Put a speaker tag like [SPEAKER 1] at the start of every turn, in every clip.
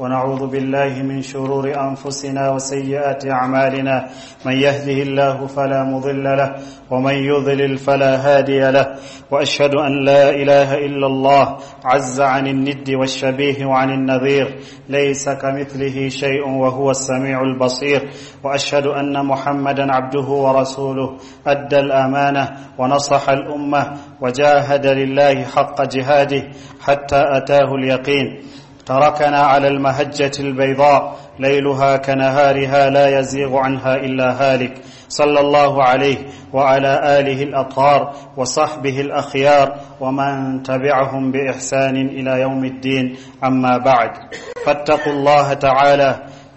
[SPEAKER 1] ونعوذ بالله من شرور أنفسنا وسيئات أعمالنا. من يهده الله فلا مضل له ومن يضلل فلا هادي له. وأشهد أن لا إله إلا الله عز عن الند والشبيه وعن النظير ليس كمثله شيء وهو السميع البصير. وأشهد أن محمدا عبده ورسوله أدى الأمانة ونصح الأمة وجاهد لله حق جهاده حتى أتاه اليقين. تركنا على المهجة البيضاء ليلها كنهارها لا يزيغ عنها إلا هالك. صلى الله عليه وعلى آله الأطهار وصحبه الأخيار ومن تبعهم بإحسان إلى يوم الدين. أما بعد فاتقوا الله تعالى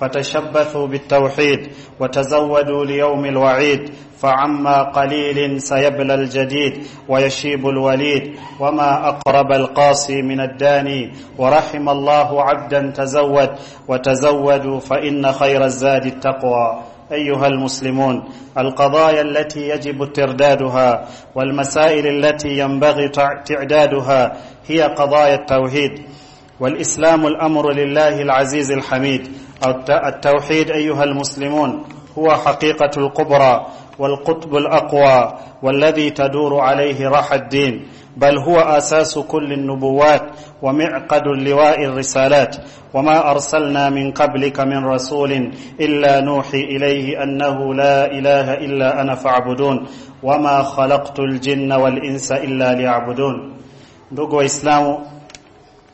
[SPEAKER 1] فتشبثوا بالتوحيد وتزودوا ليوم الوعيد فعما قليل سيبلى الجديد ويشيب الوليد. وما أقرب القاصي من الداني ورحم الله عبدا تزود. وتزودوا فإن خير الزاد التقوى. أيها المسلمون القضايا التي يجب تردادها والمسائل التي ينبغي تعدادها هي قضايا التوحيد. والإسلام الأمر لله العزيز الحميد. التوحيد أيها المسلمون هو حقيقة الكبرى والقطب الأقوى والذي تدور عليه راح الدين بل هو أساس كل النبوات ومعقد لواء الرسالات. وما أرسلنا من قبلك من رسول إلا نوحي إليه أنه لا إله إلا أنا فاعبدون وما خلقت الجن والإنس إلا ليعبدون.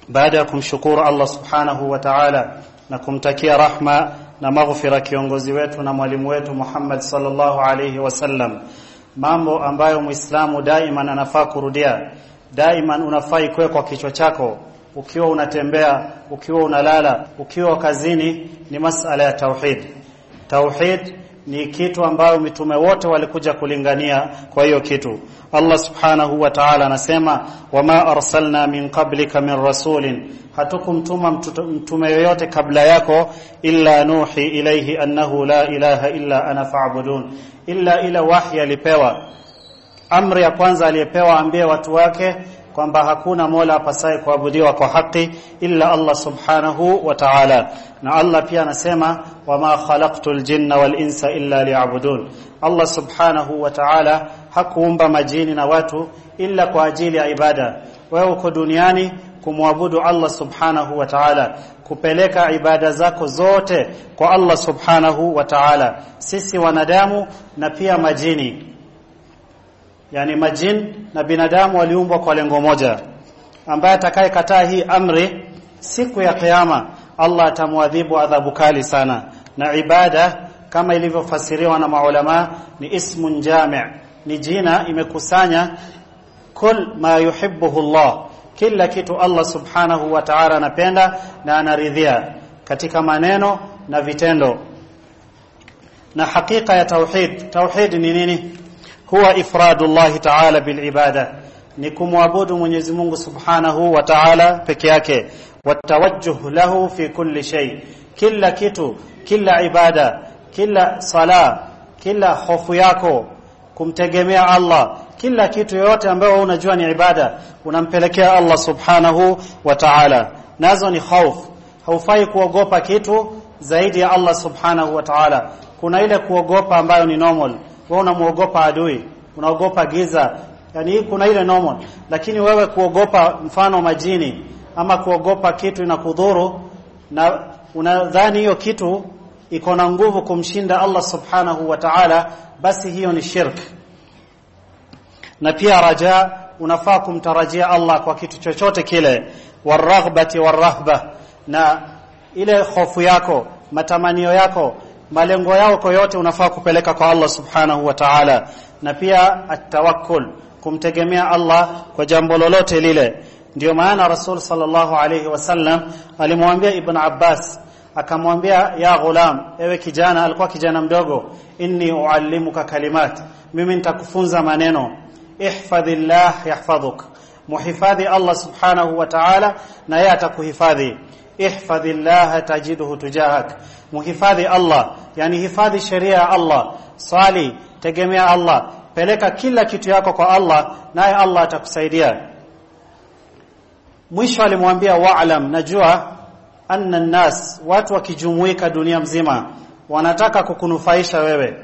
[SPEAKER 1] baada ya kumshukuru allah subhanahu wa taala na kumtakia rahma na maghfira kiongozi wetu na mwalimu wetu Muhammad sallallahu alayhi wasallam mambo ambayo muislamu daiman anafaa kurudia. Daiman unafaa ikwe kwa kichwa chako. Ukiwa unatembea ukiwa unalala ukiwa kazini ni masala ya tauhid. Tauhid ni kitu ambayo mitume wote walikuja kulingania kwa hiyo kitu. Allah subhanahu wa ta'ala anasema wama arsalna min qablika min rasulin. Hatukumtuma mtume yoyote kabla yako illa nuhi ilayhi annahu la ilaha illa ana fa'budun. Illa ila wahyi alipewa. Amri ya kwanza aliyepewa ambie watu wake kwamba hakuna mola apasaye kuabudiwa kwa haki illa Allah subhanahu wa ta'ala. Na Allah pia anasema wama khalaqtul jinna wal insa illa liya'budun. Allah subhanahu wa ta'ala hakuumba majini na watu illa kwa ajili ya ibada. Wewe uko duniani kumwabudu Allah subhanahu wa ta'ala kupeleka ibada zako zote kwa Allah subhanahu wa ta'ala. Sisi wanadamu na pia majini yani majin na binadamu waliumbwa kwa lengo moja. Ambaye atakayekataa hii amri siku ya kiyama Allah atamwadhibu adhabu kali sana. Na ibada kama ilivyofasiriwa na maulama ni ismun jami' ni jina imekusanya kul ma yuhibbuhu Allah. Kila kitu Allah subhanahu wa ta'ala anapenda na anaridhia katika maneno na vitendo. Na hakika ya tauhid. Tauhid ni nini huwa ifradullah ta'ala bil ibada. Ni kumwabudu Mwenyezi Mungu Subhanahu wa Ta'ala peke yake. Watawajjuh lahu fi kulli shay. Kila kitu kila ibada kila sala kila hofu yako kumtegemea Allah. Kila kitu yoyote ambayo unajua ni ibada unampelekea Allah Subhanahu wa Ta'ala. Nazo ni hofu haufai kuogopa kitu zaidi ya Allah Subhanahu wa Ta'ala. Kuna ile kuogopa ambayo ni normal wewe unamuogopa adui unaogopa giza. Yani kuna ile normal. Lakini wewe kuogopa mfano majini ama kuogopa kitu inakudhuru na unadhani hiyo kitu iko na nguvu kumshinda Allah subhanahu wa ta'ala basi hiyo ni shirk. Na pia raja unafaa kumtarajia Allah kwa kitu chochote kile. Waraghbati warahba na ile hofu yako matamanio yako malengo yako yote unafaa kupeleka kwa Allah subhanahu wa ta'ala. Na pia atawakkul kumtegemea Allah kwa jambo lolote lile. Ndio maana Rasul sallallahu alayhi wasallam alimwambia Ibn Abbas akamwambia ya ghulam ewe kijana alikuwa kijana mdogo inni uallimuka kalimat mimi nitakufunza maneno. Ihfadhillah yahfadhuk muhifadhi Allah subhanahu wa ta'ala na yeye atakuhifadhi ihfadhillah tajidhu tujahak muhifadhi Allah. Yani hifadhi sheria ya Allah. Swali tegemea Allah. Peleka kila kitu yako kwa Allah naye Allah atakusaidia. Mwisho alimwambia wa'lam. Najua anna nnas, watu wakijumuika dunia mzima wanataka kukunufaisha wewe.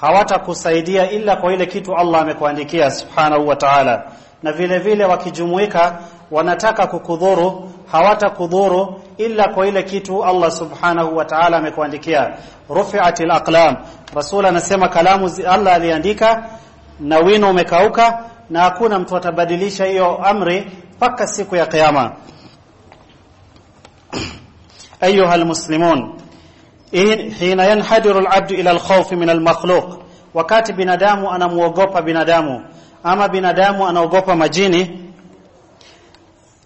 [SPEAKER 1] Hawatakusaidia ila kwa ile kitu Allah amekuandikia subhanahu wa ta'ala. Na vile vile wakijumuika wanataka kukudhuru hawatakudhuru ila kwa ile kitu Allah subhanahu wa ta'ala amekuandikia. Rufi'atil aqlam rasul anasema kalamu Allah aliandika na wino umekauka na hakuna mtu atabadilisha hiyo amri mpaka siku ya kiyama. Ayuha almuslimun hina yanhadiru alabd ila alkhawf min almakhluq wakati binadamu anamuogopa binadamu ama binadamu anaogopa majini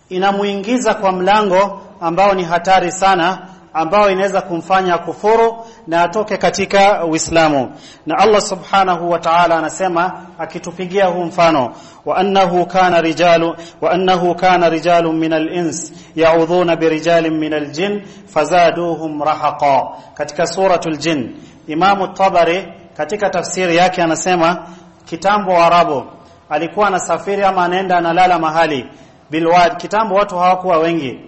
[SPEAKER 1] inamuingiza kwa mlango ambao ni hatari sana ambao inaweza kumfanya kufuru na atoke katika Uislamu. Na Allah subhanahu wa ta'ala anasema akitupigia huu mfano wa annahu kana rijalu wa annahu kana rijalun min al-ins ya'udhuna bi rijalin min al-jin fazaduhum rahaqa. Katika suratul jin Imam tabari katika tafsiri yake anasema kitambo Arabu alikuwa anasafiri ama anaenda analala mahali bilwad kitambo watu hawakuwa wengi.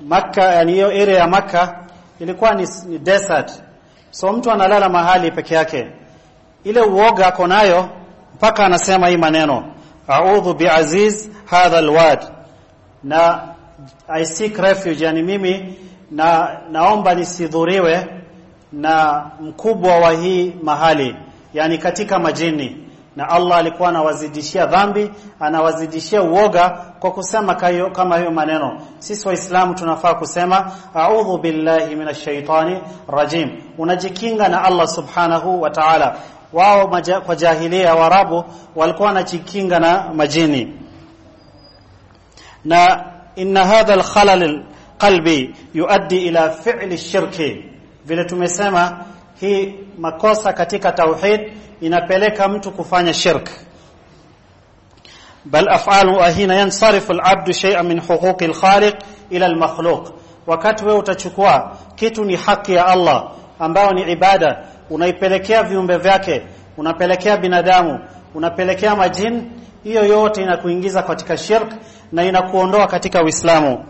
[SPEAKER 1] Makka yani hiyo area ya Makka ilikuwa ni, ni desert. So mtu analala mahali peke yake. Ile uoga ako nayo mpaka anasema hii maneno a'udhu bi'aziz hadha alwad na I seek refuge yani mimi na naomba nisidhuriwe na mkubwa wa hii mahali yani katika majini na Allah alikuwa anawazidishia dhambi anawazidishia uoga kwa kusema kayo, kama hiyo maneno. Sisi waislamu tunafaa kusema a'udhu billahi minash shaitani rajim. Unajikinga na Allah subhanahu wa ta'ala. Wao kwa jahilia warabu walikuwa wanajikinga na majini. Na inna hadha al-khalal qalbi yuaddi ila fi'li shirki. Vile tumesema hii makosa katika tauhid inapeleka mtu kufanya shirk. Bal af'alu ahina yansarifu al-'abdu shay'an min huquqi al-khaliq ila al-makhluq. Wakati wewe utachukua kitu ni haki ya Allah ambayo ni ibada unaipelekea viumbe vyake unapelekea binadamu unapelekea majini hiyo yote inakuingiza katika shirk na inakuondoa katika Uislamu.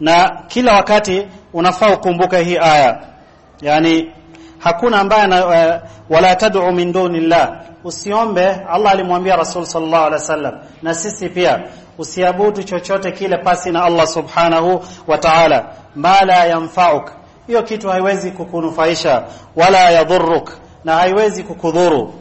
[SPEAKER 1] Na kila wakati unafaa ukumbuke hii aya yani hakuna ambaye uh, wala tad'u min dunillah. Usiombe Allah alimwambia Rasul sallallahu alaihi wasallam. Na sisi pia usiabudu chochote kile pasi na Allah subhanahu wa ta'ala. Ma la yanfa'uk. Hiyo kitu haiwezi kukunufaisha wala yadhurruk. Na haiwezi kukudhuru.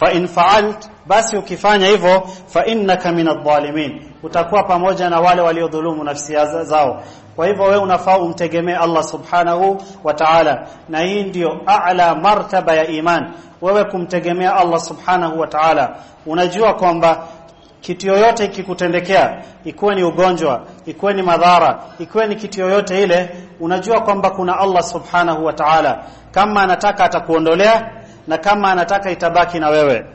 [SPEAKER 1] Fa in fa'alt basi ukifanya hivyo fa innaka minadh-dhalimin utakuwa pamoja na wale waliodhulumu nafsi zao. Kwa hivyo wewe unafaa umtegemee Allah subhanahu wa ta'ala. Na hii ndio a'la martaba ya iman. Wewe kumtegemea Allah subhanahu wa ta'ala. Unajua kwamba kitu yoyote ikikutendekea ikuwe ni ugonjwa ikuwe ni madhara ikuwe ni kitu yoyote ile unajua kwamba kuna Allah subhanahu wa ta'ala. Kama anataka atakuondolea na kama anataka itabaki na wewe.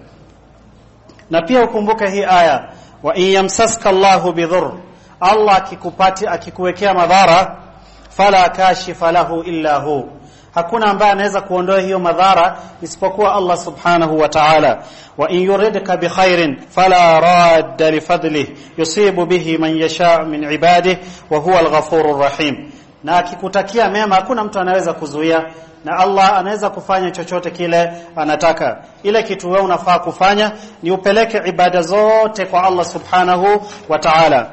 [SPEAKER 1] Na pia ukumbuke hii aya wa in yamsaska Allahu bidhur Allah akikupati akikuwekea madhara fala kashifa lahu illa hu. Hakuna ambaye anaweza kuondoa hiyo madhara isipokuwa Allah subhanahu wa ta'ala. Wa in yuridka bi khairin fala radda li fadlihi yusibu bihi man yasha min ibadihi wa huwa al-ghafurur rahim. Na akikutakia mema hakuna mtu anaweza kuzuia na Allah anaweza kufanya chochote kile anataka. Ile kitu wewe unafaa kufanya ni upeleke ibada zote kwa Allah subhanahu wa ta'ala.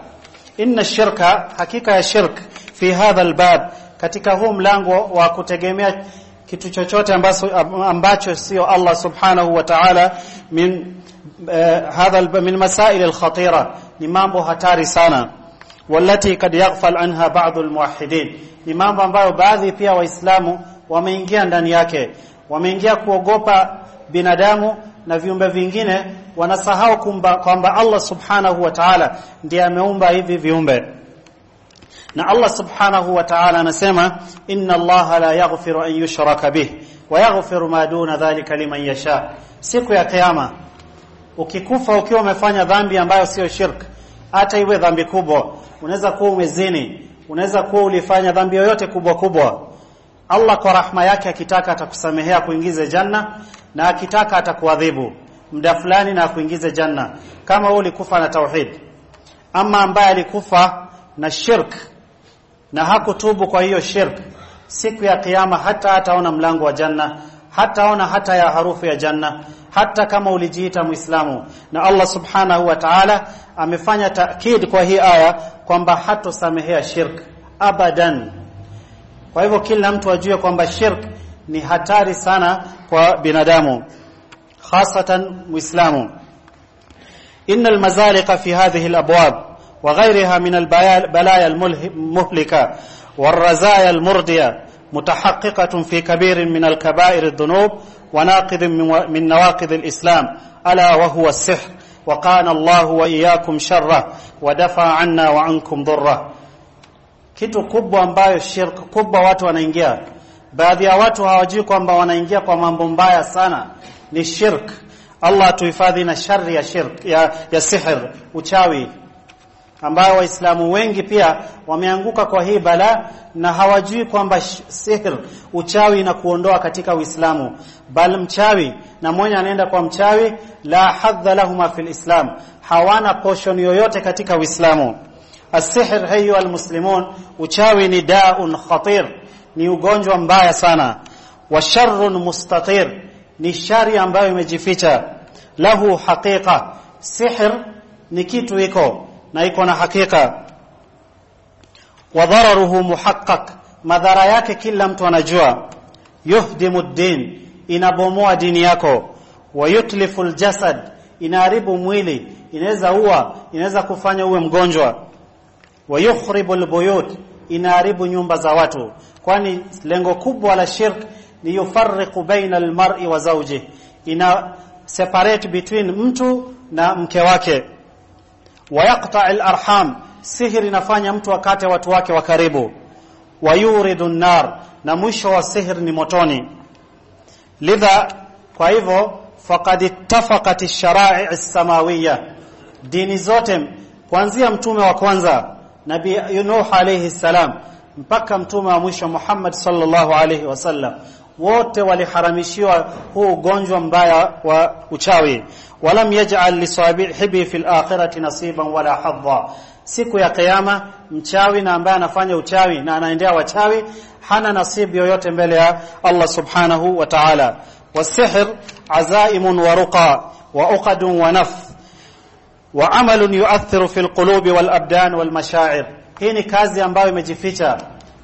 [SPEAKER 1] Inna shirka hakika ya shirk fi hadha albab katika huu mlango wa kutegemea kitu chochote ambacho ambacho sio Allah subhanahu wa ta'ala min uh, hadha min masail alkhatira ni mambo hatari sana. Walati kad yaghfal anha ba'd almuwahhidin ni mambo ambayo baadhi pia waislamu wameingia ndani yake. Wameingia kuogopa binadamu na viumbe vingine wanasahau kwamba Allah subhanahu wa ta'ala ndiye ameumba hivi viumbe. Na Allah subhanahu wa ta'ala anasema inna Allah la yaghfiru an yushraka bih wa yaghfiru ma duna dhalika liman yasha. Siku ya kiyama ukikufa ukiwa umefanya dhambi ambayo sio shirk hata iwe dhambi kubwa unaweza kuwa umezini unaweza kuwa ulifanya dhambi yoyote kubwa kubwa Allah kwa rahma yake akitaka atakusamehea kuingize janna na akitaka atakuadhibu muda fulani na kuingize janna kama wewe ulikufa na tauhid. Ama ambaye alikufa na shirk na hakutubu kwa hiyo shirk siku ya kiyama hata hataona mlango wa janna hataona hata ya harufu ya janna hata kama ulijiita muislamu. Na Allah subhanahu wa ta'ala amefanya taakid kwa hii aya kwamba hatosamehea shirk abadan kwa hivyo kila mtu ajue kwamba shirk ni hatari sana kwa binadamu hasatan muislamu. إن المزالق في هذه الأبواب وغيرها من البلايا المهلكة والرزايا المردية متحققة في كبير من الكبائر الذنوب وناقض من نواقض الإسلام ألا وهو السحر وقانا الله وإياكم شره ودفع عنا وعنكم ضره kitu kubwa ambayo shirk kubwa watu wanaingia. Baadhi ya watu hawajui kwamba wanaingia kwa mambo mbaya sana. Ni shirk. Allah tuhifadhi na shari ya shirk ya, ya sihir uchawi. Ambayo waislamu wengi pia wameanguka kwa hii bala na hawajui kwamba sihir uchawi na kuondoa katika uislamu. Bal mchawi na mwenye anaenda kwa mchawi la hadha lahuma fil islam. Hawana portion yoyote katika uislamu asihr hayyu almuslimun uchawi ni daun khatir ni ugonjwa mbaya sana. Wa sharrun mustatir ni shari ambayo imejificha. Lahu haqiqa sihr ni kitu iko na iko na hakika. Wa dararuhu muhaqqaq madhara yake kila mtu anajua. Yuhdimu din inabomoa dini yako. Wa yutlifu jasad inaharibu mwili inaweza ua inaweza kufanya uwe mgonjwa wa yukhribu albuyut inaharibu nyumba za watu kwani lengo kubwa la shirk ni yufarriqu baina almar'i wa zawji ina separate between mtu na mke wake. wa yaqta alarham sihiri inafanya mtu akate watu wake wa karibu wa yuridu nar na mwisho wa sihir ni motoni lidha kwa hivyo faqad ittafaqat ash-shara'i as-samawiyya dini zote kuanzia mtume wa kwanza nabii Nuh alayhi salam mpaka mtume wa mwisho Muhammad sallallahu alayhi wasallam wote waliharamishiwa huu ugonjwa mbaya wa uchawi. Walam yaj'al lisabihi fil akhirati nasiban wala hadha. Siku ya kiyama mchawi na ambaye anafanya uchawi na anaendea wachawi hana nasibu yoyote mbele ya Allah subhanahu wa ta'ala. Wasihr azaimun wa ruqa wa uqadun wa nafs wa amalun yuathiru fil qulubi wal abdan wal mashaa'ir. Hii ni kazi ambayo imejificha,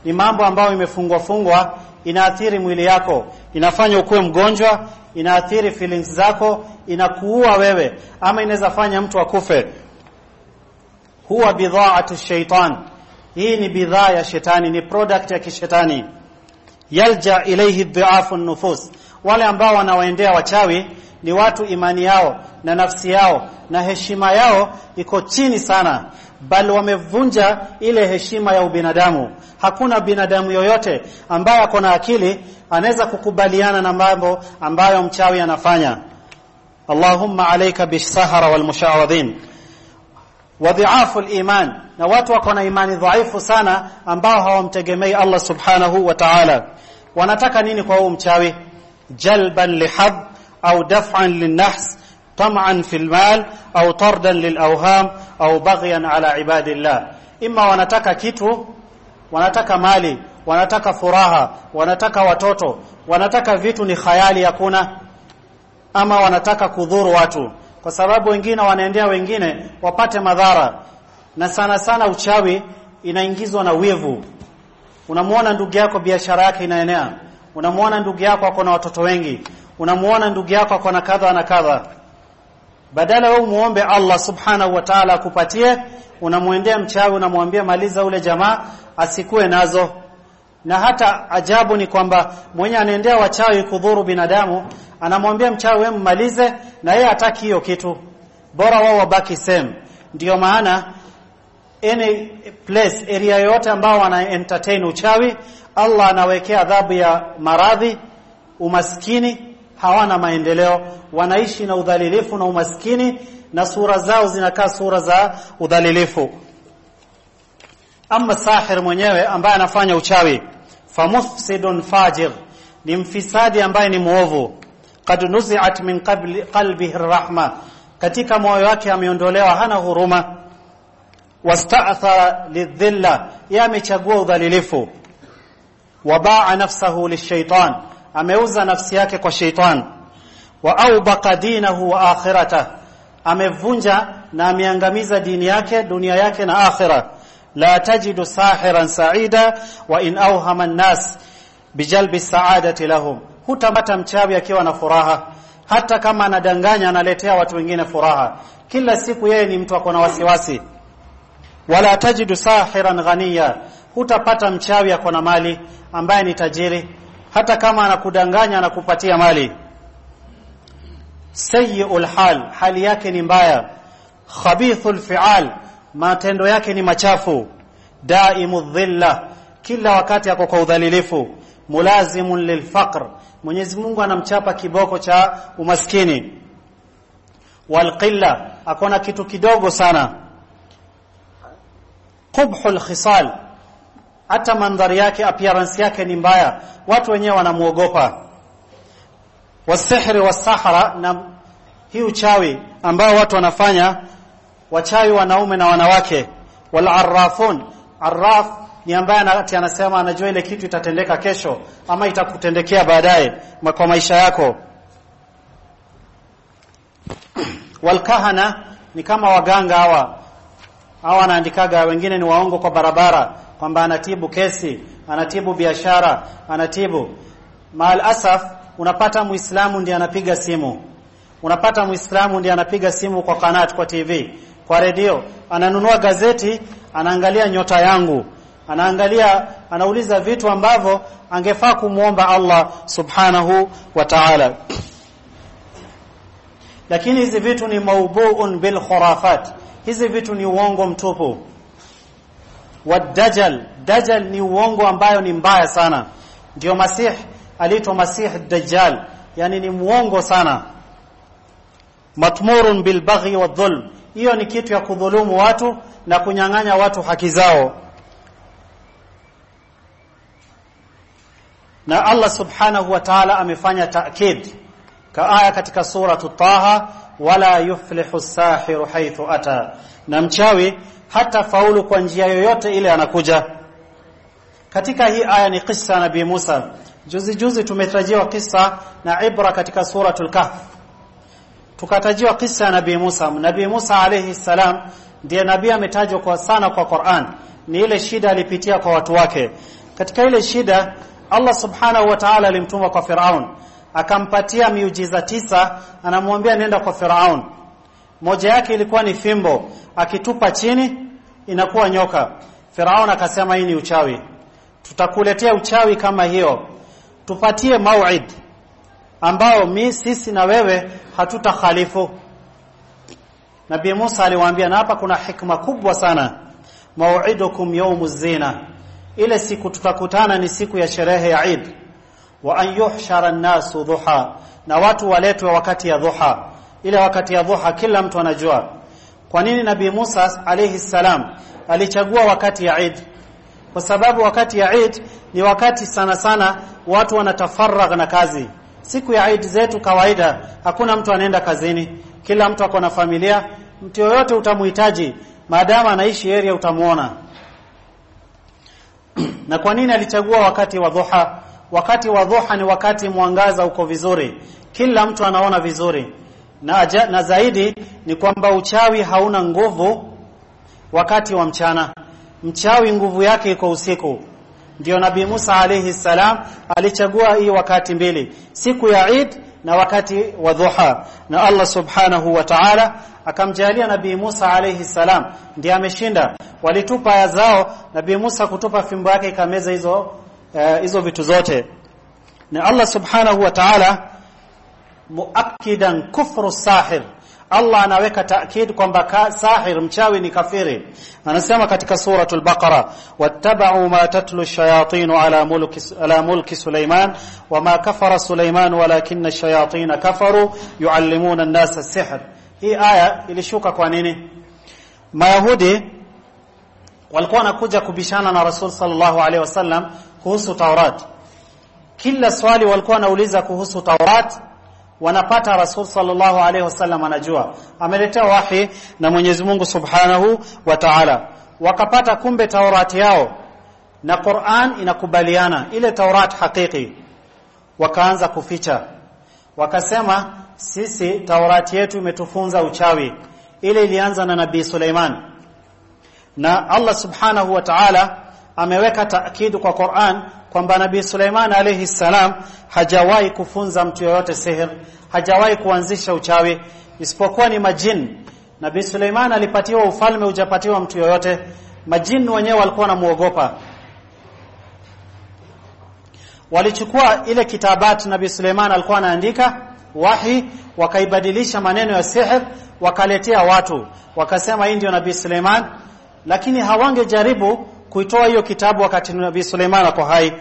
[SPEAKER 1] ni mambo ambayo imefungwa fungwa, inaathiri mwili yako, inafanya ukuwe mgonjwa, inaathiri feelings zako, inakuua wewe, ama inaweza fanya mtu akufe. Huwa bidhaatu shaitan, hii ni bidhaa ya shetani, ni product ya kishetani. Yalja ilaihi dhiafu nufus, wale ambao wanawaendea wachawi ni watu imani yao na nafsi yao na heshima yao iko chini sana. Bali wamevunja ile heshima ya ubinadamu. Hakuna binadamu yoyote ambaye ako na akili anaweza kukubaliana na mambo ambayo mchawi anafanya. Allahumma alayka bisahara walmushawadhin wa dhi'afu na watu wako na imani dhaifu sana ambao hawamtegemei Allah subhanahu wa ta'ala. Wanataka nini kwa huu mchawi? Jalban lihab au daf'an linnahs طمعا في المال au tardan lilawham au baghyan ala ibadillah imma wanataka kitu wanataka mali wanataka furaha wanataka watoto wanataka vitu ni khayali hakuna ama wanataka kudhuru watu kwa sababu wengine wanaendea wengine wapate madhara na sana sana uchawi inaingizwa na wivu unamuona ndugu yako biashara yake inaenea unamuona ndugu yako ako na watoto wengi unamuona ndugu yako kwa na kadha na kadha. Badala wewe muombe Allah subhanahu wa ta'ala akupatie unamwendea mchawi unamwambia maliza ule jamaa asikue nazo. Na hata ajabu ni kwamba mwenye anaendea wachawi kudhuru binadamu anamwambia mchawi wewe mmalize na yeye hataki hiyo kitu. Bora wao wabaki same. Ndiyo maana any place area yote ambao wana entertain uchawi Allah anawekea adhabu ya maradhi umaskini hawana maendeleo wanaishi na udhalilifu na umaskini na sura zao zinakaa sura za udhalilifu. Ama sahir mwenyewe ambaye anafanya uchawi famufsidun fajir ni mfisadi ambaye ni muovu kad nuzi'at min qalbihi rahma katika moyo wake ameondolewa hana huruma. Wastaatha lidhilla yeye amechagua udhalilifu. Wabaa nafsahu lishaitan ameuza nafsi yake kwa sheitan wa aubaka dinahu wa akhirata amevunja na ameangamiza dini yake dunia yake na akhira. La tajidu sahiran sa'ida wa in awhama an-nas bijalbi sa'adati lahum hutamata mchawi akiwa na furaha. Hata kama anadanganya analetea watu wengine furaha. Kila siku yeye ni mtu akona wasiwasi. Wala tajidu sahiran ghaniya hutapata mchawi akona mali ambaye ni tajiri hata kama anakudanganya anakupatia mali. Sayyi'ul hal hali yake ni mbaya. Khabithul fi'al matendo yake ni machafu. Daimu dhilla kila wakati ako kwa udhalilifu. Mulazimun lilfaqr Mwenyezi Mungu anamchapa kiboko cha umaskini. Walqilla akona kitu kidogo sana. Qubhul khisal hata mandhari yake appearance yake ni mbaya. Watu wenyewe wanamuogopa. Wasihri wasahara na hii uchawi ambao watu wanafanya wachawi wanaume na wanawake. Walarrafun arraf ni ambaye anati anasema anajua ile kitu itatendeka kesho ama itakutendekea baadaye kwa maisha yako. Walkahana ni kama waganga hawa. Hawa wanaandikaga wengine ni waongo kwa barabara kwamba anatibu kesi anatibu biashara anatibu. Maal asaf unapata muislamu ndiye anapiga simu. Unapata muislamu ndiye anapiga simu kwa kanati, kwa TV kwa redio. Ananunua gazeti anaangalia nyota yangu. Anaangalia anauliza vitu ambavyo angefaa kumwomba Allah subhanahu wa ta'ala. Lakini hizi vitu ni maubuun bil khurafat. Hizi vitu ni uongo mtupu wadajal dajal ni uongo ambayo ni mbaya sana. Ndio masih aliitwa masih dajjal. Yani ni muongo sana. Matmurun bil baghi wadhulm hiyo ni kitu ya kudhulumu watu na kunyang'anya watu haki zao. Na Allah subhanahu wa ta'ala amefanya ta'kid ka aya katika sura Taha wala yuflihu sahiru haythu ata. Na mchawi hata faulu kwa njia yoyote ile anakuja. Katika hii aya ni kisa nabii Musa. Juzi juzi tumetajiwa kisa na ibra katika suratul kahf. Tukatajiwa kisa ya nabii Musa. Nabii Musa alayhi salam ndiye nabii ametajwa kwa sana kwa Qur'an. Ni ile shida alipitia kwa watu wake. Katika ile shida Allah subhanahu wa ta'ala alimtuma kwa Firaun. Akampatia miujiza tisa anamwambia nenda kwa Firaun moja yake ilikuwa ni fimbo. Akitupa chini inakuwa nyoka. Firaun akasema hii ni uchawi. Tutakuletea uchawi kama hiyo. Tupatie mauid ambao mi sisi na wewe hatutakhalifu. Nabii Musa aliwaambia na hapa kuna hikma kubwa sana. Mau'idukum yawmuz zina. Ile siku tutakutana ni siku ya sherehe ya Eid. Wa an yuhshara an-nasu duha na watu waletwe wakati ya dhuha ile wakati ya dhuha kila mtu anajua. Kwa nini nabii Musa alayhi salam alichagua wakati ya Eid? Kwa sababu wakati ya Eid ni wakati sana sana watu wanatafaragha na kazi. Siku ya Eid zetu kawaida hakuna mtu anaenda kazini. Kila mtu ako na familia. Mtu yoyote utamuhitaji maadamu anaishi area utamuona na kwa nini alichagua wakati wa dhuha? Wakati wa dhuha ni wakati mwangaza uko vizuri. Kila mtu anaona vizuri na, aja, na zaidi ni kwamba uchawi hauna nguvu wakati wa mchana. Mchawi nguvu yake iko usiku. Ndio nabii Musa alayhi salam alichagua hii wakati mbili siku ya Eid na wakati wa dhuha. Na Allah subhanahu wa ta'ala akamjalia nabii Musa alayhi salam ndiye ameshinda. Walitupa aya zao nabii Musa kutupa fimbo yake ikameza hizo hizo uh, vitu zote. Na Allah subhanahu wa ta'ala muakkidan kufru sahir. Allah anaweka taakid kwamba sahir mchawi ni kafiri. Anasema katika suratul baqara wattaba'u ma tatlu ash-shayatin ala mulki ala mulki Sulaiman wama kafara Sulaiman walakinna ash-shayatin kafaru yuallimuna an-nasa as-sihr hii aya ilishuka kwa nini? Mayahudi walikuwa wanakuja kubishana na Rasul sallallahu alaihi wasallam kuhusu Taurat. Kila swali walikuwa wanauliza kuhusu Taurat wanapata Rasul sallallahu alaihi wasallam anajua. Ameletea wahi na Mwenyezi Mungu Subhanahu wa Ta'ala. Wakapata kumbe Taurati yao na Qur'an inakubaliana ile Taurat hakiki wakaanza kuficha. Wakasema sisi Taurati yetu imetufunza uchawi. Ile ilianza na Nabii Suleiman. Na Allah Subhanahu wa Ta'ala ameweka taakidu kwa Qur'an kwamba Nabii Suleiman alayhi salam hajawahi kufunza mtu yoyote sihir, hajawahi kuanzisha uchawi isipokuwa ni majini. Nabii Suleiman alipatiwa ufalme ujapatiwa mtu yoyote. Majini wenyewe walikuwa wanamuogopa. Walichukua ile kitabati Nabii Suleiman alikuwa anaandika wahi, wakaibadilisha maneno ya sihir, wakaletea watu, wakasema hii ndio Nabii Suleiman, lakini hawangejaribu kuitoa hiyo kitabu wakati Nabii Suleiman ako hai.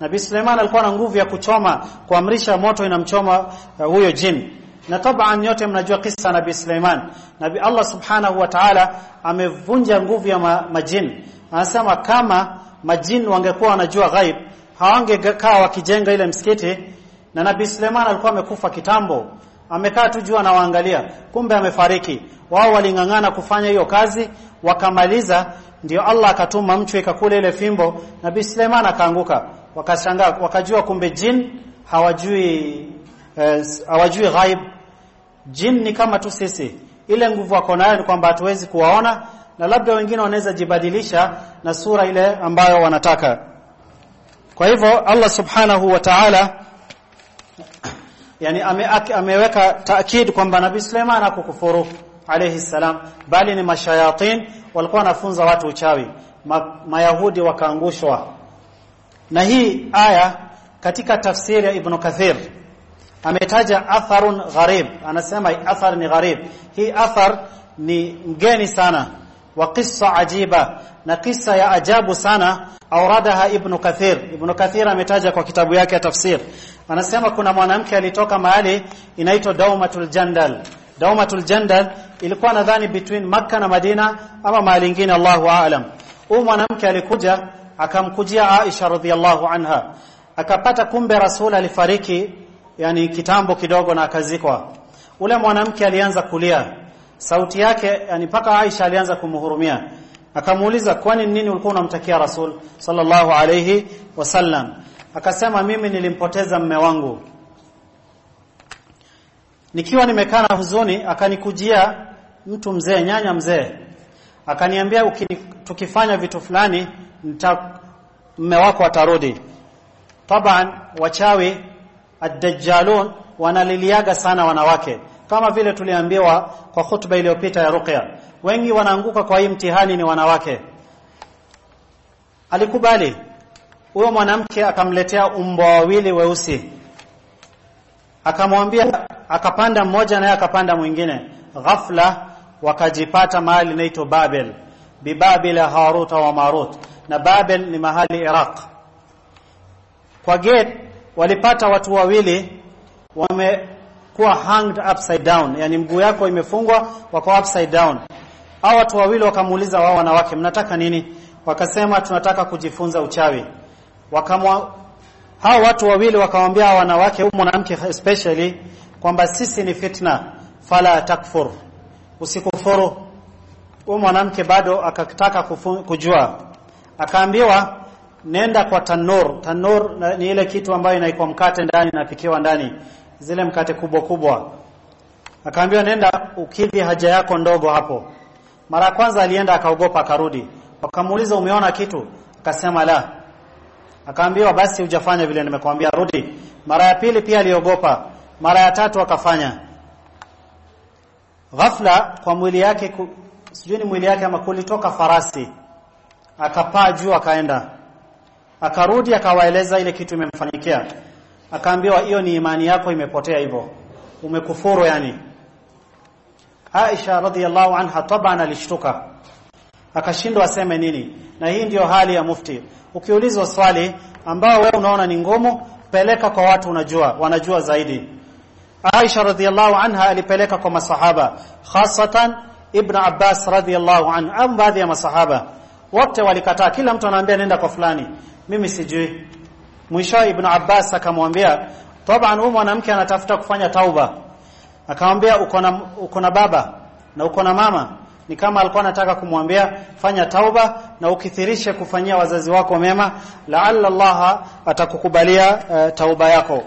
[SPEAKER 1] Nabii Suleiman alikuwa na nguvu ya kuchoma, kuamrisha moto inamchoma uh, huyo jini. Na taban yote mnajua kisa Nabii Suleiman. Nabii Allah Subhanahu wa Ta'ala amevunja nguvu ya ma, majini. Anasema kama majini wangekuwa wanajua ghaib, hawangekaa wakijenga ile msikiti na Nabii Suleiman alikuwa amekufa kitambo. Amekaa tu juu anawaangalia, kumbe amefariki. Wao waling'ang'ana kufanya hiyo kazi, wakamaliza ndio Allah akatuma mchwe ikakula ile fimbo. Nabii Suleiman akaanguka. Wakashangaa wakajua kumbe jin hawajui eh, hawajui ghaib. Jin ni kama tu sisi. Ile nguvu wako nayo ni kwamba hatuwezi kuwaona na labda wengine wanaweza jibadilisha na sura ile ambayo wanataka. Kwa hivyo Allah subhanahu wa ta'ala yani ame, ameweka taakid kwamba Nabii Suleiman hakukufuru alayhi salam bali ni mashayatin walikuwa wanafunza watu uchawi. Ma, mayahudi wakaangushwa. Na hii aya katika tafsiri ya Ibn Kathir ametaja atharun gharib. Anasema athar ni gharib. Hii athar ni mgeni sana wa qissa ajiba na kisa ya ajabu sana auradaha Ibn Kathir Ibn Kathir ametaja kwa kitabu yake ya tafsir anasema kuna mwanamke alitoka mahali inaitwa Daumatul Jandal Daumatul Jandal ilikuwa nadhani between Makka na Madina ama mahali ingine Allahu aalam. Huyu mwanamke alikuja akamkujia Aisha radhiallahu anha. Akapata kumbe Rasul alifariki yani kitambo kidogo na akazikwa. Ule mwanamke alianza kulia. Sauti yake yani paka Aisha alianza kumhurumia. Akamuuliza kwani nini ulikuwa unamtakia Rasul sallallahu alayhi wasallam? Akasema mimi nilimpoteza mme wangu nikiwa nimekaa na huzuni akanikujia mtu mzee nyanya mzee akaniambia tukifanya vitu fulani mme wako atarudi taban wachawi ad-dajjalun wanaliliaga sana wanawake kama vile tuliambiwa kwa hutuba iliyopita ya ruqya wengi wanaanguka kwa hii mtihani ni wanawake. Alikubali. Huyo mwanamke akamletea umbwa wawili weusi. Akamwambia akapanda mmoja naye akapanda mwingine. Ghafla wakajipata mahali inaitwa Babel bibabil Harut wa Marut. Na Babel ni mahali Iraq. Kwa gate walipata watu wawili wamekuwa hanged upside down. Yani mguu yako imefungwa wako upside down. Hao watu wawili wakamuuliza wao wanawake mnataka nini? Wakasema tunataka kujifunza uchawi. Wakamwa hao watu wawili wakamwambia wanawake huyu mwanamke especially kwamba sisi ni fitna fala takfur. Usikufuru huyu mwanamke bado akataka kujua. Akaambiwa nenda kwa tanur. Tanur ni ile kitu ambayo inaikwa mkate ndani napikiwa ndani zile mkate kubwa kubwa. Akaambiwa nenda ukidhi haja yako ndogo hapo. Mara kwanza alienda akaogopa akarudi. Wakamuuliza umeona kitu? Akasema la. Akaambiwa basi hujafanya vile nimekwambia rudi. Mara ya pili pia aliogopa. Mara ya tatu akafanya. Ghafla kwa mwili yake sijui ni mwili yake ama kulitoka farasi. Akapaa juu akaenda. Akarudi akawaeleza ile kitu imemfanyikia akaambiwa hiyo ni imani yako imepotea hivyo. Umekufuru yani. Aisha radhiallahu anha taban alishtuka. Akashindwa aseme nini. Na hii ndiyo hali ya mufti. Ukiulizwa swali ambao wewe unaona ni ngumu peleka kwa watu unajua wanajua zaidi. Aisha radhiallahu anha alipeleka kwa masahaba hasatan Ibn Abbas radhiallahu anhu au baadhi ya masahaba. Wote walikataa kila mtu anaambia nenda kwa fulani. Mimi sijui mwisho Ibn Abbas akamwambia taban huyu mwanamke anatafuta kufanya tauba. Akamwambia uko na uko na baba na uko na mama. Ni kama alikuwa anataka kumwambia fanya tauba na ukithirishe kufanyia wazazi wako mema. Laalla Allah atakukubalia uh, tauba yako.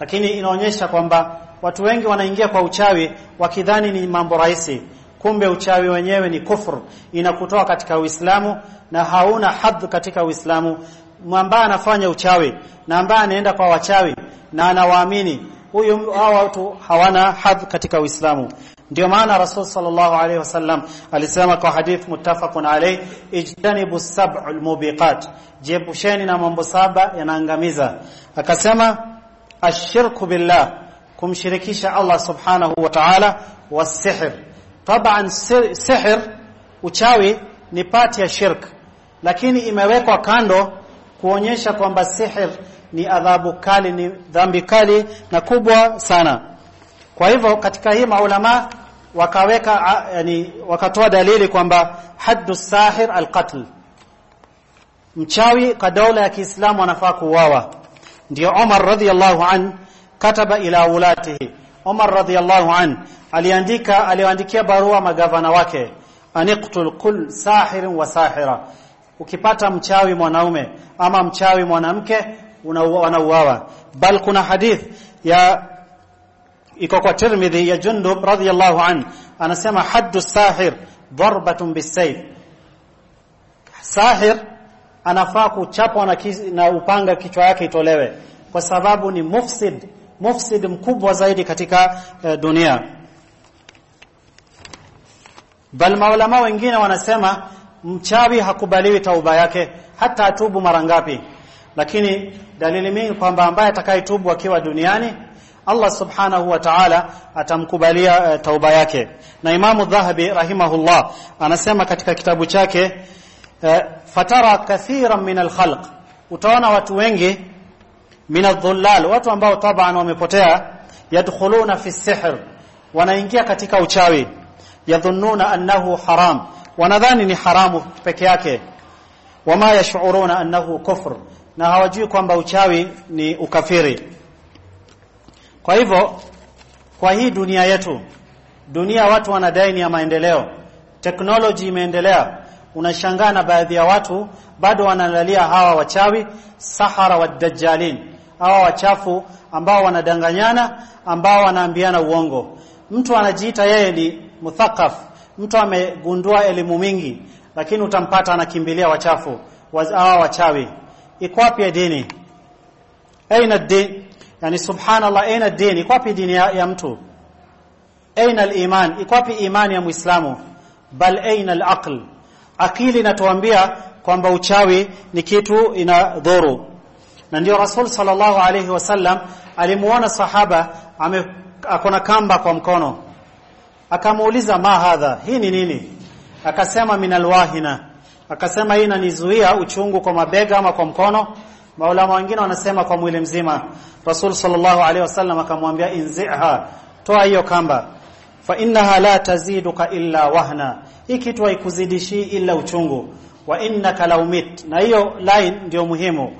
[SPEAKER 1] Lakini inaonyesha kwamba watu wengi wanaingia kwa uchawi wakidhani ni mambo rahisi. Kumbe uchawi wenyewe ni kufur. Inakutoa katika Uislamu na hauna hadhi katika Uislamu ambaye anafanya uchawi na ambaye anaenda kwa wachawi na anawaamini huyu hao watu hawana hadhi katika Uislamu. Ndio maana Rasul sallallahu alaihi wasallam alisema kwa hadith muttafaqun alayh ijtanibu sab'ul mubiqat jiepusheni na mambo saba yanaangamiza. Akasema ashirku billah kumshirikisha Allah subhanahu wa ta'ala wasihr. Taban sihr uchawi ni pati ya shirk lakini imewekwa kando kuonyesha kwamba sihir ni adhabu kali ni dhambi kali na kubwa sana. Kwa hivyo katika hii maulama wakaweka yani wakatoa dalili kwamba haddu sahir alqatl. Mchawi kwa dola ya Kiislamu anafaa kuuawa. Ndio Umar radhiallahu an kataba ila ulatihi. Umar radhiallahu an aliandika aliwaandikia barua magavana wake. Aniqtul kull sahirin wa sahira ukipata mchawi mwanaume ama mchawi mwanamke wanauawa. Bal kuna hadith ya iko kwa Tirmidhi ya Jundub radhiyallahu an anasema haddu sahir darbatun bisayf sahir anafaa kuchapwa na, na upanga kichwa yake itolewe kwa sababu ni mufsid mufsid mkubwa zaidi katika uh, dunia. Bal maulama wengine wanasema mchawi hakubaliwi tauba yake hata atubu mara ngapi. Lakini dalili mingi kwamba ambaye atakayetubu akiwa duniani Allah subhanahu wa ta'ala atamkubalia uh, tauba yake. Na Imamu Dhahabi rahimahullah anasema katika kitabu chake uh, fatara kathiran min alkhalq. Utaona watu wengi min adhullal watu ambao taban wamepotea yadkhuluna fi sihr wanaingia katika uchawi. Yadhunnuna annahu haram wanadhani ni haramu peke yake. Wama yashuruna annahu kufr na hawajui kwamba uchawi ni ukafiri. Kwa hivyo kwa hii dunia yetu dunia watu ni ya maendeleo teknoloji imeendelea unashangaa na baadhi ya watu bado wanalalia hawa wachawi sahara wa dajjalin hawa wachafu ambao wanadanganyana ambao wanaambiana uongo. Mtu anajiita yeye ni muthaqaf mtu amegundua elimu mingi lakini utampata anakimbilia wachafu hawa wachawi. Iko wapi dini? Aina din yani subhanallah aina dini? iko wapi dini ya, ya mtu? Aina al-iman iko wapi imani ya muislamu? Bal aina al-aql akili inatuambia kwamba uchawi ni kitu ina inadhuru. Na ndio rasul sallallahu alayhi wasallam alimuona sahaba ame akona kamba kwa mkono akamuuliza ma hadha? Hii ni nini? Akasema minalwahina. Akasema hii inanizuia uchungu kwa mabega ama kwa mkono? Maulama wengine wanasema kwa mwili mzima. Rasul sallallahu alaihi wasallam akamwambia inziha toa hiyo kamba. Fa innaha la taziduka illa wahna. Hii kitu haikuzidishi illa uchungu. Wa innaka laumit na hiyo line ndio muhimu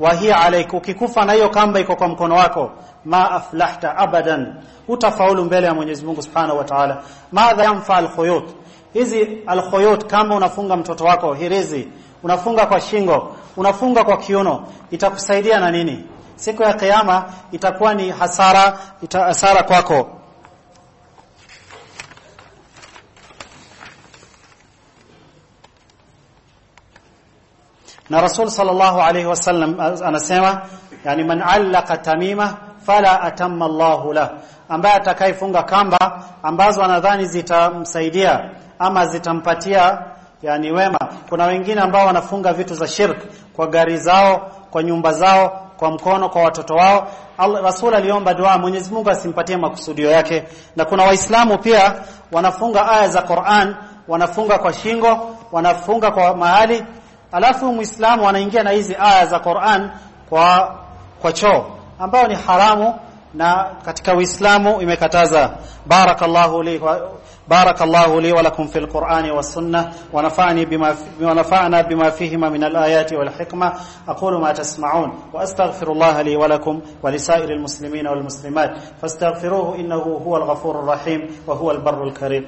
[SPEAKER 1] wa hiya alaik ukikufa na hiyo kamba iko kwa mkono wako ma aflahta abadan utafaulu mbele ya Mwenyezi Mungu Subhanahu wa Ta'ala. Madha yanfa alkhuyut hizi alkhuyut kama unafunga mtoto wako hirizi unafunga kwa shingo unafunga kwa kiuno itakusaidia na nini? Siku ya kiyama itakuwa ni hasara ita hasara kwako na Rasul sallallahu alayhi wasallam anasema yani man allaka tamima fala atamma Allahu la ambaye atakayefunga kamba ambazo anadhani zitamsaidia ama zitampatia yani wema. Kuna wengine ambao wanafunga vitu za shirk kwa gari zao kwa nyumba zao kwa mkono kwa watoto wao. Rasul aliomba dua Mwenyezi Mungu asimpatie makusudio yake. Na kuna waislamu pia wanafunga aya za Qur'an wanafunga kwa shingo wanafunga kwa mahali alafu muislamu anaingia na hizi aya za Qur'an kwa kwa choo ambao ni haramu na katika Uislamu imekataza barakallahu li barakallahu li wa lakum fil Qur'ani was sunnah wa nafa'ani bima wa nafa'na bima fihima min al ayati wal hikma aqulu ma tasma'un wa astaghfirullah li wa lakum wa li sa'iril muslimin wal muslimat fastaghfiruhu innahu huwal ghafurur rahim wa huwal barrul karim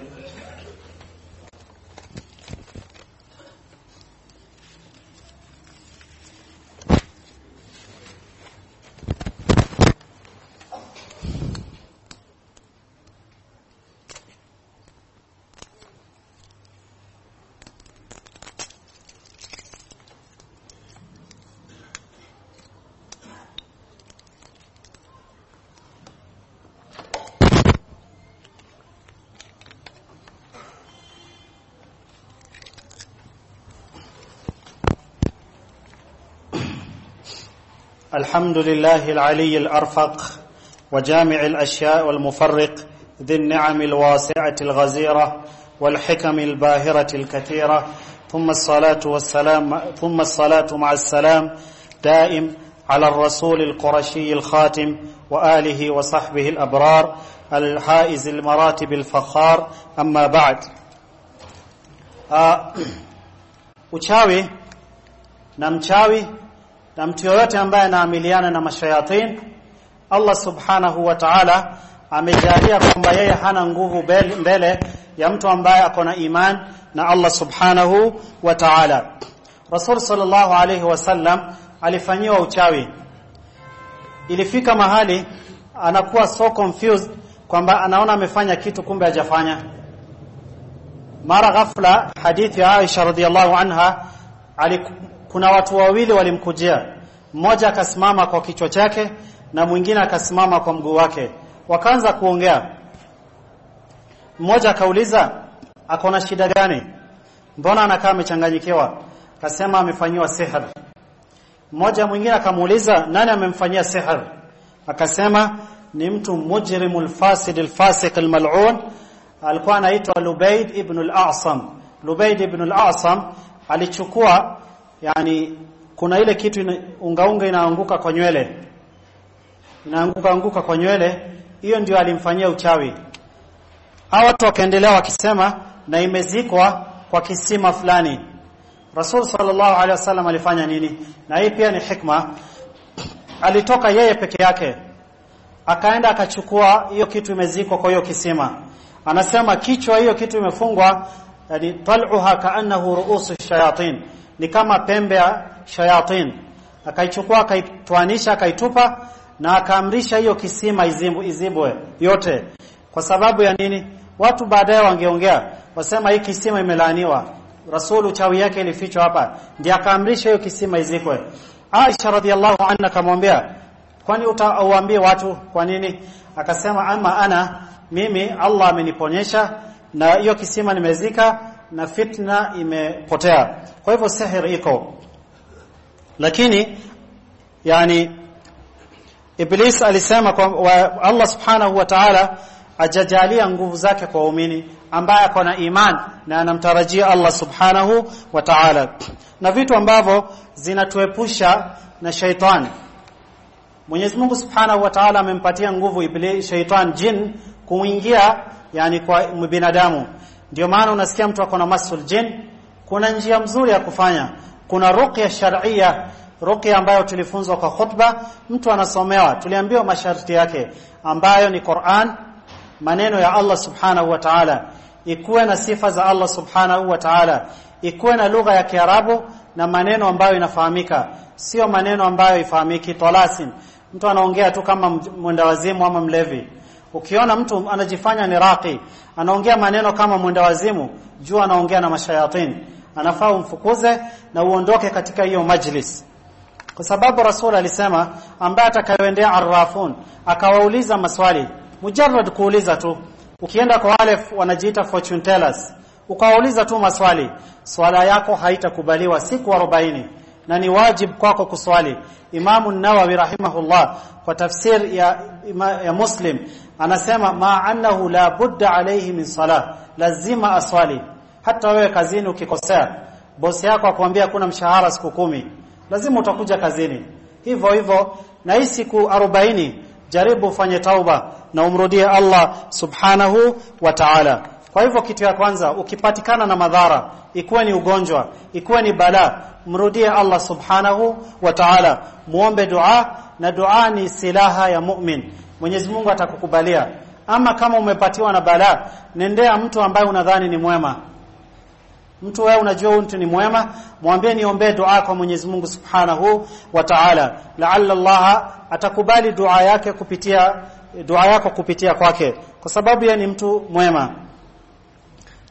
[SPEAKER 1] الحمد لله العلي الأرفق وجامع الأشياء والمفرق ذي النعم الواسعة الغزيرة والحكم الباهرة الكثيرة. ثم الصلاة والسلام ثم الصلاة مع السلام دائم على الرسول القرشي الخاتم وآله وصحبه الأبرار الحائز المراتب الفخار. أما بعد آه uchawi na mchawi na mtu yoyote ambaye anaamiliana na mashayatin Allah subhanahu wa ta'ala amejalia kwamba yeye hana nguvu mbele ya mtu ambaye ako na iman na Allah subhanahu wa ta'ala. Rasul sallallahu alayhi wasallam alifanyiwa uchawi. Ilifika mahali anakuwa so confused kwamba anaona amefanya kitu kumbe hajafanya. Mara ghafla hadithi ya Aisha radhiallahu anha kuna watu wawili walimkujia. Mmoja akasimama kwa kichwa chake na mwingine akasimama kwa mguu wake. Wakaanza kuongea. Mmoja akauliza akona shida gani? Mbona anakaa amechanganyikiwa? Akasema amefanyiwa sihir. mmoja mwingine akamuuliza nani amemfanyia sihir? akasema ni mtu mujrimul fasid alfasiq almal'un alikuwa anaitwa Lubaid ibn al-A'sam Lubaid ibn al-A'sam alichukua yani kuna ile kitu ina, unga inaanguka kwa nywele. Inaanguka anguka kwa nywele. Hiyo ndio alimfanyia uchawi. Hawa watu wakaendelea wakisema na imezikwa kwa kisima fulani. Rasul sallallahu alaihi wasallam alifanya nini? Na hii pia ni hikma. Alitoka yeye peke yake. Akaenda akachukua hiyo kitu imezikwa kwa hiyo kisima. Anasema kichwa hiyo kitu imefungwa yani tal'uha kaannahu ru'usu shayatin ni kama pembe ya shayatin. Akaichukua akaitwanisha akaitupa na akaamrisha hiyo kisima izimbu, izibwe yote. Kwa sababu ya nini? Watu baadaye wangeongea wasema hii kisima imelaaniwa. Rasulu chawi yake ilifichwa hapa. Ndiye akaamrisha hiyo kisima izikwe. Aisha radhiallahu anha akamwambia kwani utauambie watu kwa nini? Akasema ama ana mimi Allah ameniponyesha na hiyo kisima nimezika na fitna imepotea. Kwa hivyo sihir iko. Lakini yani Iblis alisema kwa Allah subhanahu wa ta'ala ajajalia nguvu zake kwa waumini ambaye ako na iman na anamtarajia Allah subhanahu wa ta'ala. Na vitu ambavyo zinatuepusha na shaitani. Mwenyezi Mungu Subhanahu wa Ta'ala amempatia nguvu iblis shaitan jin kuingia yani kwa binadamu ndio maana unasikia mtu ako na masul jin kuna njia mzuri ya kufanya. Kuna ruqya shar'ia ruqya ambayo tulifunzwa kwa khutba. Mtu anasomewa tuliambiwa masharti yake ambayo ni Qur'an maneno ya Allah Subhanahu wa Ta'ala. Ikuwe na sifa za Allah Subhanahu wa Ta'ala. Ikuwe na lugha ya Kiarabu na maneno ambayo inafahamika. Sio maneno ambayo ifahamiki tolasin. Mtu anaongea tu kama mwendawazimu ama mlevi ukiona mtu anajifanya ni raqi anaongea maneno kama mwenda wazimu jua anaongea na mashayatin. Anafaa umfukuze na uondoke katika hiyo majlis. Kwa sababu rasul alisema ambaye atakayoendea arrafun akawauliza maswali mujarrad kuuliza tu. Ukienda kwa wale wanajiita fortune tellers ukawauliza tu maswali swala yako haitakubaliwa siku 40 na ni wajib kwako kuswali. Imamu Nawawi rahimahullah kwa tafsir ya, ya Muslim anasema ma annahu la budda alayhi min salah. Lazima aswali. Hata wewe kazini ukikosea bosi yako akwambia kuna mshahara siku kumi. Lazima utakuja kazini. Hivyo hivyo na hii siku 40 jaribu ufanye tauba na umrudie Allah subhanahu wa ta'ala. Kwa hivyo kitu ya kwanza ukipatikana na madhara ikuwe ni ugonjwa ikuwe ni balaa mrudie Allah subhanahu wa ta'ala. Muombe dua na dua ni silaha ya mu'min. Mwenyezi Mungu atakukubalia. Ama kama umepatiwa na balaa nendea mtu ambaye unadhani ni mwema. Mtu wewe unajua mtu ni mwema mwambie niombee dua kwa Mwenyezi Mungu Subhanahu wa Ta'ala. La'alla Allah atakubali dua yake kupitia dua yako kupitia kwake. Kwa sababu yeye ni mtu mwema.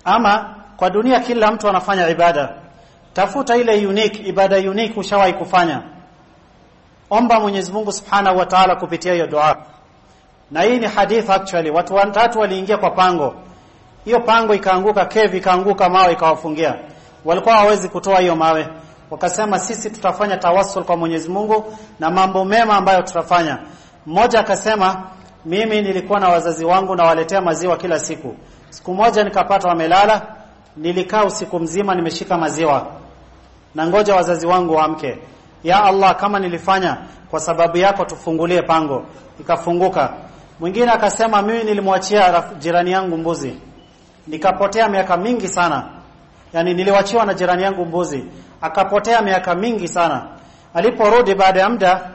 [SPEAKER 1] Ama kwa dunia kila mtu anafanya ibada tafuta ile unique ibada unique ushawahi kufanya. Omba Mwenyezi Mungu Subhanahu wa Ta'ala kupitia hiyo dua na hii ni hadith actually. Watu watatu waliingia kwa pango. Hiyo pango ikaanguka kevi ikaanguka mawe ikawafungia. Walikuwa hawezi kutoa hiyo mawe. Wakasema sisi tutafanya tawassul kwa Mwenyezi Mungu na mambo mema ambayo tutafanya. Mmoja akasema mimi nilikuwa na wazazi wangu na waletea maziwa kila siku. Siku moja nikapata wamelala nilikaa usiku mzima nimeshika maziwa na ngoja wazazi wangu waamke. Ya Allah kama nilifanya kwa sababu yako tufungulie pango. Ikafunguka. Mwingine akasema mimi nilimwachia jirani yangu mbuzi. Nikapotea miaka mingi sana. Yani niliwachiwa na jirani yangu mbuzi. Akapotea miaka mingi sana. Aliporudi baada ya muda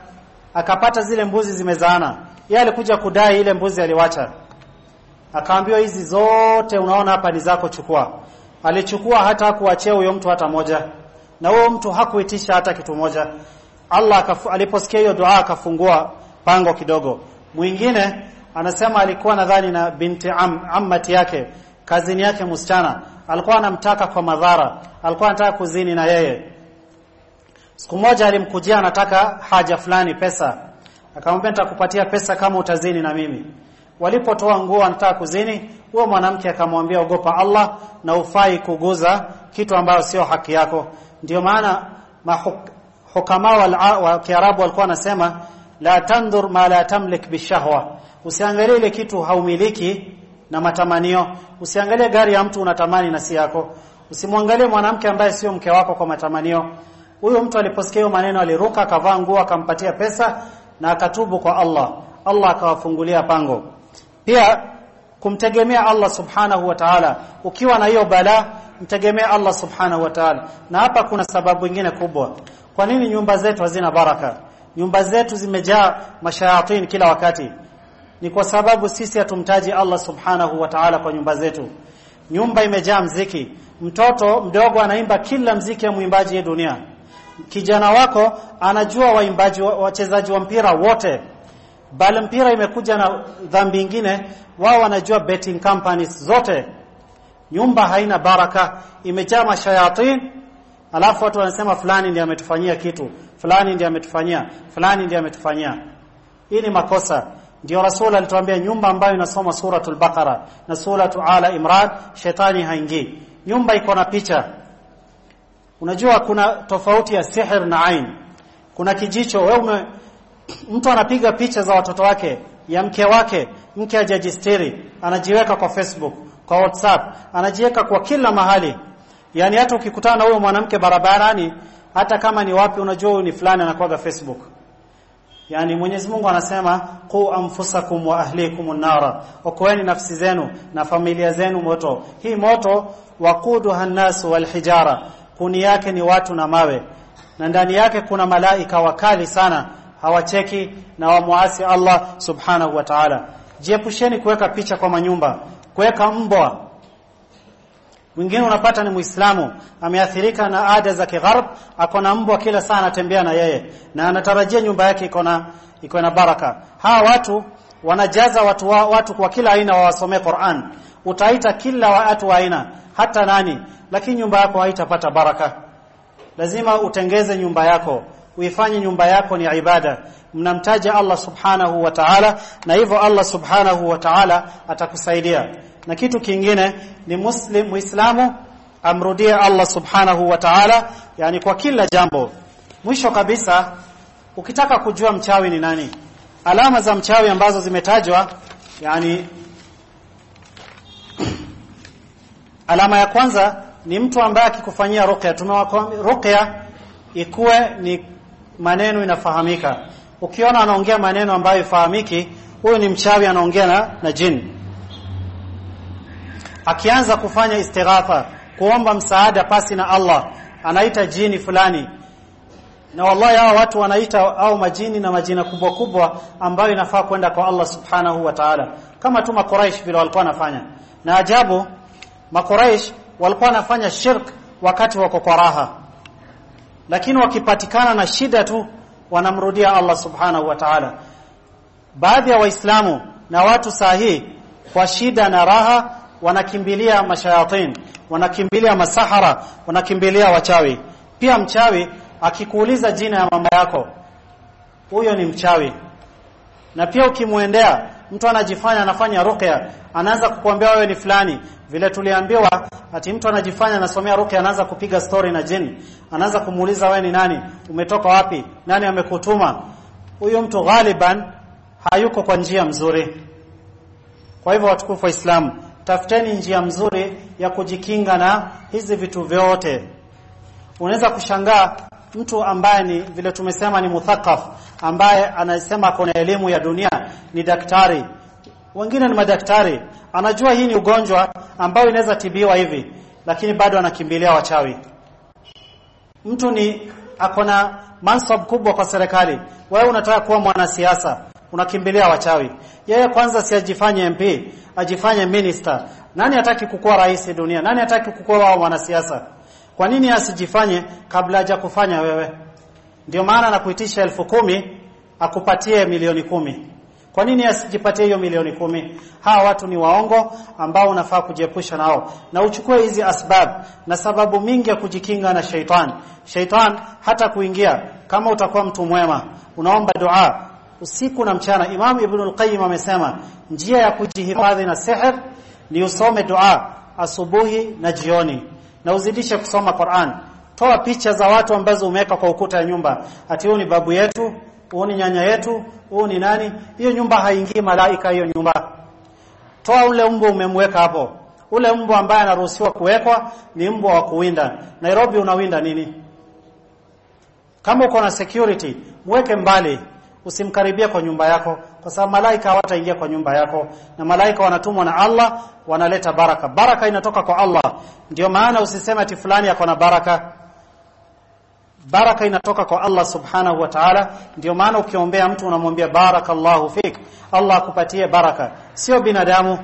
[SPEAKER 1] akapata zile mbuzi zimezaana. Yeye alikuja kudai ile mbuzi aliwacha. Akaambiwa hizi zote unaona hapa ni zako chukua. Alichukua hata kuachia huyo mtu hata moja na huo mtu hakuitisha hata kitu moja. Allah aliposikia hiyo dua akafungua pango kidogo. Mwingine anasema alikuwa nadhani na binti am, ammati yake kazini yake msichana. Alikuwa anamtaka kwa madhara. Alikuwa anataka kuzini na yeye. Siku moja alimkujia anataka haja fulani pesa. Akamwambia nitakupatia pesa kama utazini na mimi. Walipotoa nguo anataka kuzini. Huyo mwanamke akamwambia ogopa Allah na ufai kuguza kitu ambayo sio haki yako ndio maana mahukama wa, Kiarabu walikuwa wanasema la tandur ma la tamlik bishahwa. Usiangalie ile kitu haumiliki na matamanio. Usiangalie gari ya mtu unatamani na si yako. Usimwangalie mwanamke ambaye sio mke wako kwa matamanio. Huyo mtu aliposikia hiyo maneno aliruka akavaa nguo akampatia pesa na akatubu kwa Allah. Allah akawafungulia pango. Pia kumtegemea Allah subhanahu wa ta'ala. Ukiwa na hiyo bala mtegemea Allah subhanahu wa ta'ala. Na hapa kuna sababu nyingine kubwa. Kwa nini nyumba zetu hazina baraka? Nyumba zetu zimejaa mashayatin kila wakati. Ni kwa sababu sisi hatumtaji Allah subhanahu wa ta'ala kwa nyumba zetu. Nyumba imejaa mziki. Mtoto mdogo anaimba kila mziki ya mwimbaji dunia. Kijana wako anajua waimbaji wachezaji wa mpira wote bali mpira imekuja na dhambi nyingine wao wanajua betting companies zote. Nyumba haina baraka. Imejaa mashayatin. Alafu watu wanasema fulani ndiye ametufanyia kitu. Fulani ndiye ametufanyia. Fulani ndiye ametufanyia. Hii ni makosa. Ndio rasul alituambia nyumba ambayo inasoma suratul baqara na suratu ala imran shetani haingii. Nyumba iko na picha. Unajua kuna tofauti ya sihir na ain. Kuna kijicho. Wewe mtu anapiga picha za watoto wake ya mke wake mke hajajistiri. Anajiweka kwa Facebook kwa WhatsApp anajiweka kwa kila mahali. Yani hata ukikutana na huyo mwanamke barabarani hata kama ni wapi unajua huyu ni fulani anakuaga Facebook. Yani Mwenyezi Mungu anasema qu anfusakum wa ahlikum nara okoeni nafsi zenu na familia zenu moto. Hii moto waquduha an-nas wal hijara kuni yake ni watu na mawe. Na ndani yake kuna malaika wakali sana hawacheki na wamuasi Allah subhanahu wa ta'ala. Jiepusheni kuweka picha kwa manyumba kuweka mbwa mwingine unapata ni muislamu ameathirika na ada za kigharb ako na mbwa kila saa anatembea na yeye na anatarajia nyumba yake iko na iko na baraka. Hawa watu wanajaza watu wa, watu kwa kila aina wawasomee Qur'an. Utaita kila watu wa aina hata nani lakini nyumba yako haitapata baraka. Lazima utengeze nyumba yako uifanye nyumba yako ni ibada. Mnamtaja Allah subhanahu wa ta'ala na hivyo Allah subhanahu wa ta'ala atakusaidia. Na kitu kingine ni muslim muislamu amrudie Allah subhanahu wa ta'ala yani kwa kila jambo. Mwisho kabisa ukitaka kujua mchawi ni nani alama za mchawi ambazo zimetajwa yani alama ya kwanza ni mtu ambaye akikufanyia ruqya. Tumewakwambia ruqya ikuwe ni maneno inafahamika. Ukiona anaongea maneno ambayo ifahamiki huyo ni mchawi anaongea na, na jini akianza kufanya istighatha kuomba msaada pasi na Allah anaita jini fulani. Na wallahi hao watu wanaita au majini na majina kubwa kubwa ambayo inafaa kwenda kwa Allah subhanahu wa ta'ala. Kama tu makuraish vile walikuwa wanafanya. Na ajabu makuraish walikuwa wanafanya shirk wakati wako kwa raha lakini wakipatikana na shida tu wanamrudia Allah subhanahu wa ta'ala. Baadhi ya waislamu na watu sahihi kwa shida na raha wanakimbilia mashayatin wanakimbilia masahara wanakimbilia wachawi. Pia mchawi akikuuliza jina ya mama yako huyo ni mchawi. Na pia ukimwendea mtu anajifanya anafanya ruqya anaanza kukuambia wewe ni fulani vile tuliambiwa ati mtu anajifanya anasomea ruqya anaanza kupiga story na jini anaanza kumuuliza wewe ni nani umetoka wapi nani amekutuma? Huyo mtu ghaliban hayuko kwa njia mzuri. Kwa hivyo watukufu wa Islamu tafuteni njia mzuri ya kujikinga na hizi vitu vyote. Unaweza kushangaa mtu ambaye ni vile tumesema ni muthakaf, ambaye anasema kuna elimu ya dunia ni daktari wengine ni madaktari. Anajua hii ni ugonjwa ambao inaweza tibiwa hivi lakini bado anakimbilia wachawi. Mtu ni akona mansab kubwa kwa serikali. Wewe unataka kuwa mwanasiasa unakimbilia wachawi. Yeye kwanza si ajifanye MP ajifanye minister. Nani hataki kukuwa rais dunia? Nani hataki kukuwa wao mwanasiasa? Kwa nini asijifanye kabla haja kufanya wewe? Ndio maana nakuitisha elfu kumi akupatie milioni kumi kwa nini asijipatie hiyo milioni kumi? Hawa watu ni waongo ambao unafaa kujiepusha nao. Na uchukue hizi asbab na sababu mingi ya kujikinga na shaitani. Shaitani hata kuingia kama utakuwa mtu mwema unaomba dua. Usiku na mchana Imam Ibn al-Qayyim amesema njia ya kujihifadhi na sihir ni usome dua asubuhi na jioni. Na uzidishe kusoma Qur'an. Toa picha za watu ambazo umeweka kwa ukuta ya nyumba. Ati huyu ni babu yetu huyu ni nyanya yetu huu ni nani? Hiyo nyumba haingii malaika hiyo nyumba. Toa ule mbwa umemweka hapo. Ule mbwa ambaye anaruhusiwa kuwekwa ni mbwa wa kuwinda. Nairobi unawinda nini? Kama uko na security mweke mbali. Usimkaribia kwa nyumba yako kwa sababu malaika hawataingia kwa nyumba yako. Na malaika wanatumwa na Allah wanaleta baraka. Baraka inatoka kwa Allah. Ndio maana usiseme ati fulani yako na baraka baraka inatoka kwa Allah subhanahu wa ta'ala. Ndio maana ukiombea mtu unamwambia barakallahu fik Allah akupatie baraka. Sio binadamu.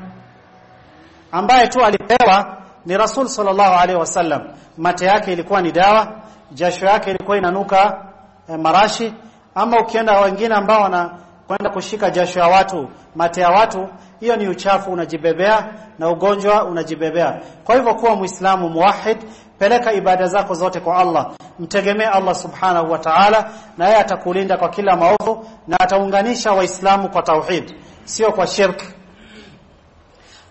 [SPEAKER 1] Ambaye tu alipewa ni Rasul sallallahu alaihi wasallam. Mate yake ilikuwa ni dawa jasho yake ilikuwa inanuka eh, marashi. Ama ukienda wengine ambao wana kwenda kushika jasho ya watu mate ya watu hiyo ni uchafu unajibebea na ugonjwa unajibebea. Kwa hivyo kuwa muislamu muwahid peleka ibada zako zote kwa Allah. Mtegemee Allah subhanahu wa ta'ala na yeye atakulinda kwa kila maovu na ataunganisha waislamu kwa tauhid. Sio kwa shirk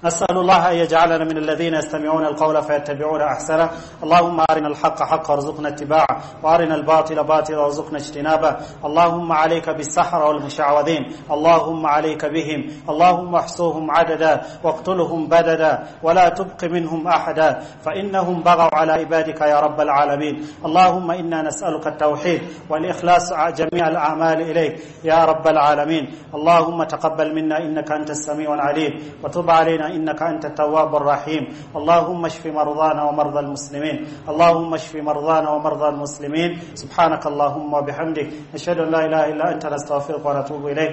[SPEAKER 1] نسأل الله أن يجعلنا من الذين يستمعون القول فيتبعون أحسنه اللهم أرنا الحق حقا وارزقنا اتباعه وأرنا الباطل باطلا وارزقنا اجتنابه اللهم عليك بالسحرة والمشعوذين اللهم عليك بهم اللهم احصوهم عددا واقتلهم بددا ولا تبق منهم أحدا فإنهم بغوا على عبادك يا رب العالمين اللهم إنا نسألك التوحيد والإخلاص جميع الأعمال إليك يا رب العالمين اللهم تقبل منا إنك أنت السميع العليم وتب علينا إنك أنت التواب الرحيم. اللهم اشف مرضانا ومرضى المسلمين. اللهم اشف مرضانا ومرضى المسلمين. سبحانك اللهم وبحمدك. نشهد أن لا إله إلا أنت نستغفرك ونتوب إليك.